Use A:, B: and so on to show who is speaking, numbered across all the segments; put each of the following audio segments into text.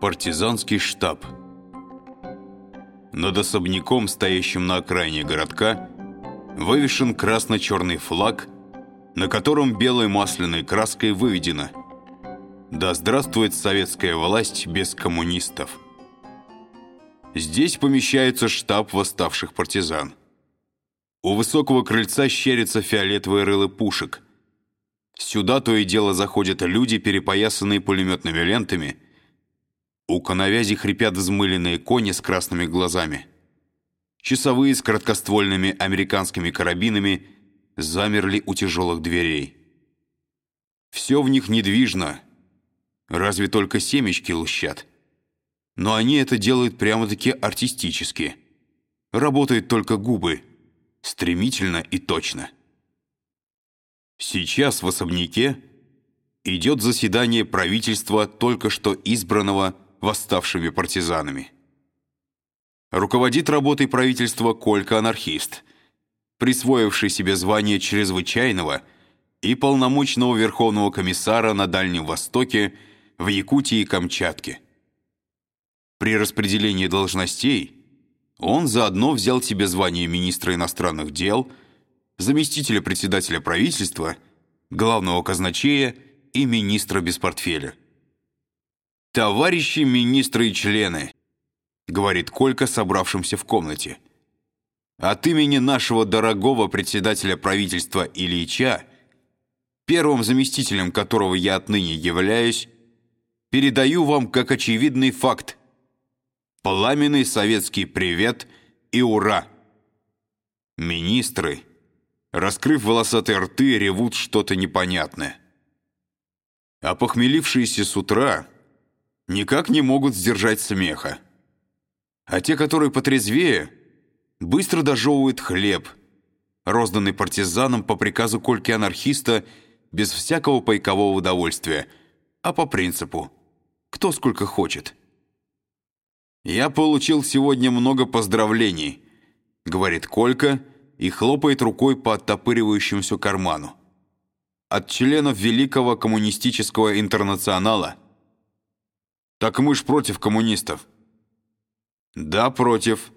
A: Партизанский штаб Над особняком, стоящим на окраине городка, вывешен красно-черный флаг, на котором белой масляной краской выведено «Да здравствует советская власть без коммунистов». Здесь помещается штаб восставших партизан. У высокого крыльца щерятся фиолетовые рылы пушек. Сюда то и дело заходят люди, перепоясанные пулеметными лентами. У коновязи хрипят взмыленные кони с красными глазами. Часовые с короткоствольными американскими карабинами замерли у тяжелых дверей. Все в них недвижно, разве только семечки лущат. Но они это делают прямо-таки артистически. Работают только губы, стремительно и точно. Сейчас в особняке идет заседание правительства только что избранного восставшими партизанами. Руководит работой правительства Колька-анархист, присвоивший себе звание чрезвычайного и полномочного верховного комиссара на Дальнем Востоке в Якутии и Камчатке. При распределении должностей он заодно взял себе звание министра иностранных дел, заместителя председателя правительства, главного казначея и министра без портфеля. «Товарищи министры и члены», — говорит Колька собравшимся в комнате, «от имени нашего дорогого председателя правительства Ильича, первым заместителем которого я отныне являюсь, передаю вам как очевидный факт Пламенный советский привет и ура! Министры, раскрыв волосатые рты, ревут что-то непонятное. А похмелившиеся с утра никак не могут сдержать смеха. А те, которые потрезвее, быстро дожевывают хлеб, розданный партизанам по приказу кольки-анархиста без всякого пайкового удовольствия, а по принципу «кто сколько хочет». «Я получил сегодня много поздравлений», — говорит Колька и хлопает рукой по оттопыривающемуся карману. «От членов Великого коммунистического интернационала». «Так мы ж против коммунистов». «Да, против.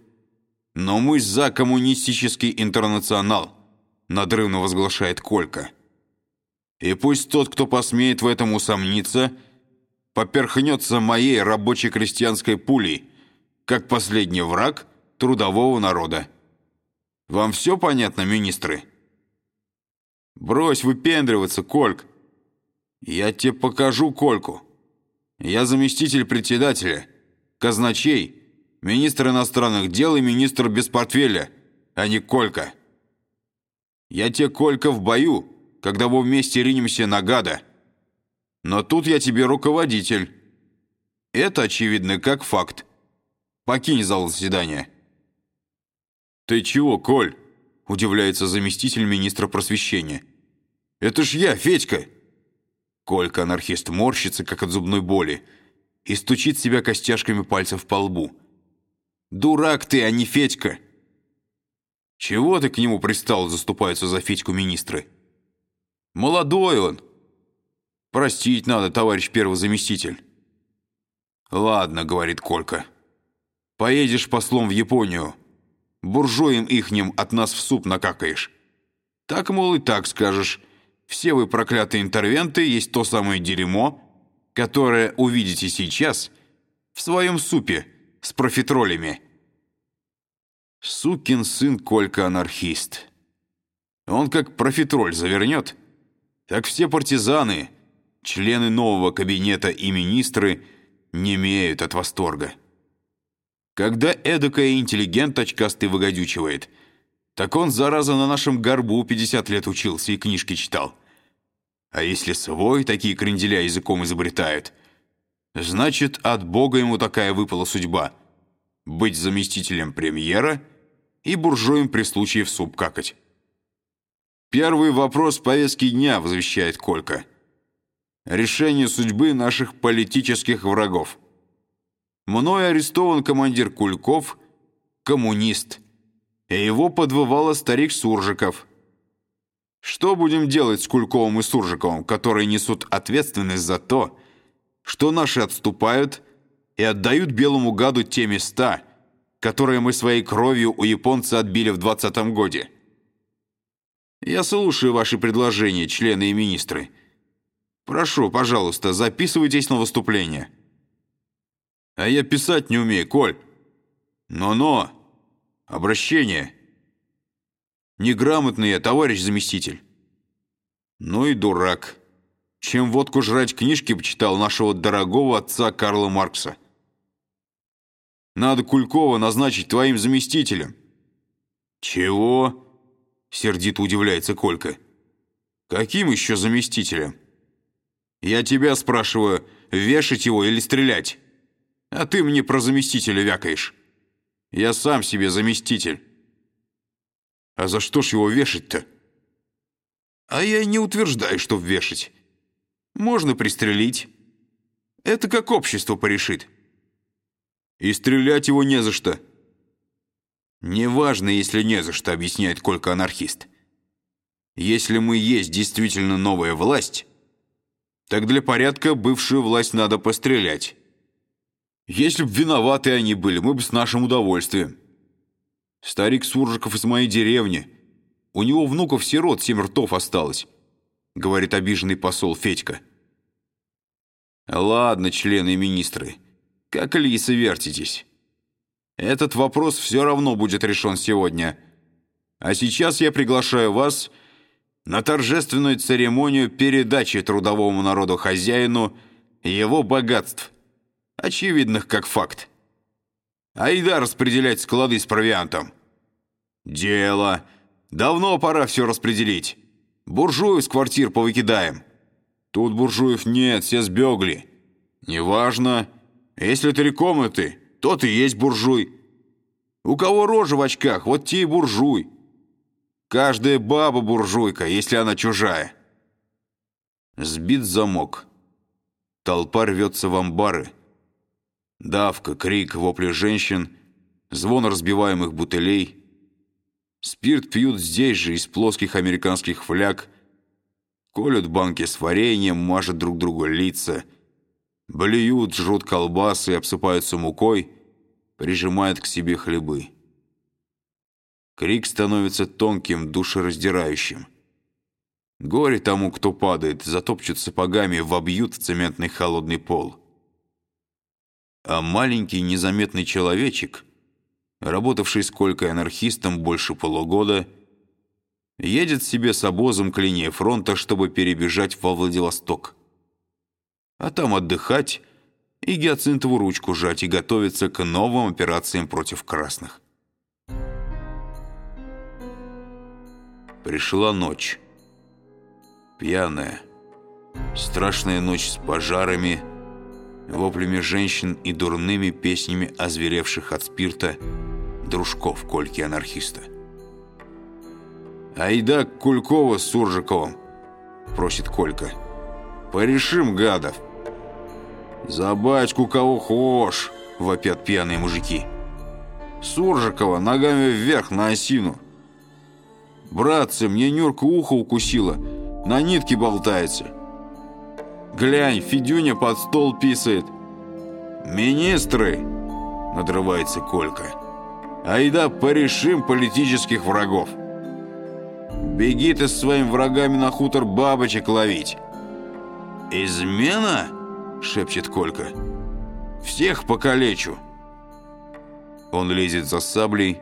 A: Но мы за коммунистический интернационал», — надрывно возглашает Колька. «И пусть тот, кто посмеет в этом усомниться, поперхнется моей рабочей крестьянской пулей», как последний враг трудового народа. Вам все понятно, министры? Брось выпендриваться, Кольк. Я тебе покажу Кольку. Я заместитель председателя, казначей, министр иностранных дел и министр без портфеля, а не Колька. Я тебе, Колька, в бою, когда мы вместе ринемся на гада. Но тут я тебе руководитель. Это очевидно как факт. Покинь зал заседания». «Ты чего, Коль?» – удивляется заместитель министра просвещения. «Это ж я, Федька!» Колька-анархист морщится, как от зубной боли, и стучит себя костяшками пальцев по лбу. «Дурак ты, а не Федька!» «Чего ты к нему пристал?» – заступаются за Федьку министры. «Молодой он!» «Простить надо, товарищ первый заместитель». «Ладно», — говорит Колька. Поедешь послом в Японию. Буржуям ихним от нас в суп накакаешь. Так, мол, и так скажешь. Все вы проклятые интервенты есть то самое дерьмо, которое увидите сейчас в своем супе с профитролями. Сукин сын Колька-анархист. Он как профитроль завернет, так все партизаны, члены нового кабинета и министры не имеют от восторга. Когда эдакая интеллигент очкастый выгодючивает, так он, зараза, на нашем горбу 50 лет учился и книжки читал. А если свой такие кренделя языком изобретает, значит, от Бога ему такая выпала судьба — быть заместителем премьера и буржуем при случае в суп какать. «Первый вопрос повестки дня», — возвещает Колька. «Решение судьбы наших политических врагов». Мною арестован командир Кульков, коммунист, и его подвывало старик Суржиков. Что будем делать с Кульковым и Суржиковым, которые несут ответственность за то, что наши отступают, и отдают белому гаду те места, которые мы своей кровью у японца отбили в двадцатом годе. Я слушаю ваши предложения, члены и министры. Прошу, пожалуйста, записывайтесь на выступление. А я писать не умею, Коль. Но-но. Обращение. Неграмотный я, товарищ заместитель. Ну и дурак. Чем водку жрать книжки почитал нашего дорогого отца Карла Маркса. Надо Кулькова назначить твоим заместителем. Чего? Сердито удивляется Колька. Каким еще заместителем? Я тебя спрашиваю, вешать его или стрелять? А ты мне про заместителя вякаешь. Я сам себе заместитель. А за что ж его вешать-то? А я не утверждаю, что вешать. Можно пристрелить. Это как общество порешит. И стрелять его не за что. Неважно, если не за что, объясняет Колька анархист. Если мы есть действительно новая власть, так для порядка бывшую власть надо пострелять. Если б виноваты они были, мы бы с нашим удовольствием. Старик Суржиков из моей деревни. У него внуков-сирот семь ртов осталось, говорит обиженный посол Федька. Ладно, члены и министры, как лисы вертитесь. Этот вопрос все равно будет решен сегодня. А сейчас я приглашаю вас на торжественную церемонию передачи трудовому народу хозяину его богатств – очевидных как факт. Айда распределять склады с провиантом. Дело. Давно пора все распределить. Буржуев с квартир повыкидаем. Тут буржуев нет, все сбегли. Неважно. Если три комнаты, то ты есть буржуй. У кого рожа в очках, вот те и буржуй. Каждая баба буржуйка, если она чужая. Сбит замок. Толпа рвется в амбары. Давка, крик, вопли женщин, звон разбиваемых бутылей. Спирт пьют здесь же, из плоских американских фляг. Колют банки с вареньем, мажут друг другу лица. Блюют, жрут колбасы, обсыпаются мукой, прижимают к себе хлебы. Крик становится тонким, душераздирающим. Горе тому, кто падает, затопчут сапогами, вобьют в цементный холодный пол а маленький незаметный человечек, работавший сколько анархистом больше полугода, едет себе с обозом к линии фронта, чтобы перебежать во Владивосток. А там отдыхать и гиацинтову ручку жать и готовиться к новым операциям против красных. Пришла ночь. Пьяная. Страшная ночь с пожарами – воплями женщин и дурными песнями озверевших от спирта дружков Кольки-анархиста. «Айда Кулькова с Суржиковым!» – просит Колька. «Порешим, гадов!» «За батьку кого хошь!» – вопят пьяные мужики. «Суржикова ногами вверх на осину!» «Братцы, мне Нюрка ухо укусила, на нитке болтается!» Глянь, Федюня под стол писает. «Министры!» — надрывается Колька. «Айда порешим политических врагов!» «Беги ты с своими врагами на хутор бабочек ловить!» «Измена?» — шепчет Колька. «Всех покалечу!» Он лезет за саблей,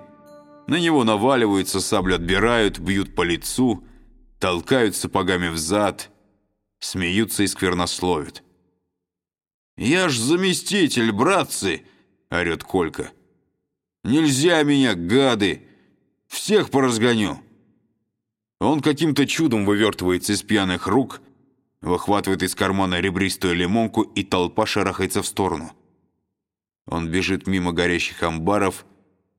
A: на него наваливаются, саблю отбирают, бьют по лицу, толкают сапогами в зад — смеются и сквернословят. «Я ж заместитель, братцы!» — орёт Колька. «Нельзя меня, гады! Всех поразгоню!» Он каким-то чудом вывертывается из пьяных рук, выхватывает из кармана ребристую лимонку, и толпа шарахается в сторону. Он бежит мимо горящих амбаров,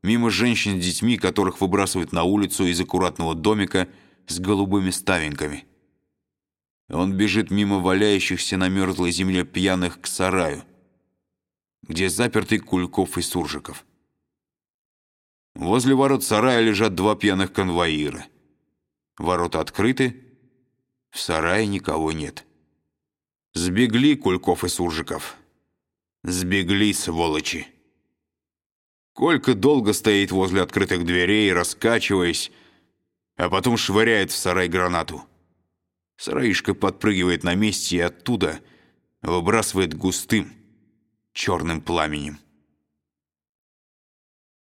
A: мимо женщин с детьми, которых выбрасывают на улицу из аккуратного домика с голубыми ставеньками. Он бежит мимо валяющихся на мерзлой земле пьяных к сараю, где заперты Кульков и Суржиков. Возле ворот сарая лежат два пьяных конвоира. Ворота открыты, в сарае никого нет. Сбегли Кульков и Суржиков. Сбегли, сволочи. Колька долго стоит возле открытых дверей, раскачиваясь, а потом швыряет в сарай гранату. Сараишка подпрыгивает на месте и оттуда выбрасывает густым черным пламенем.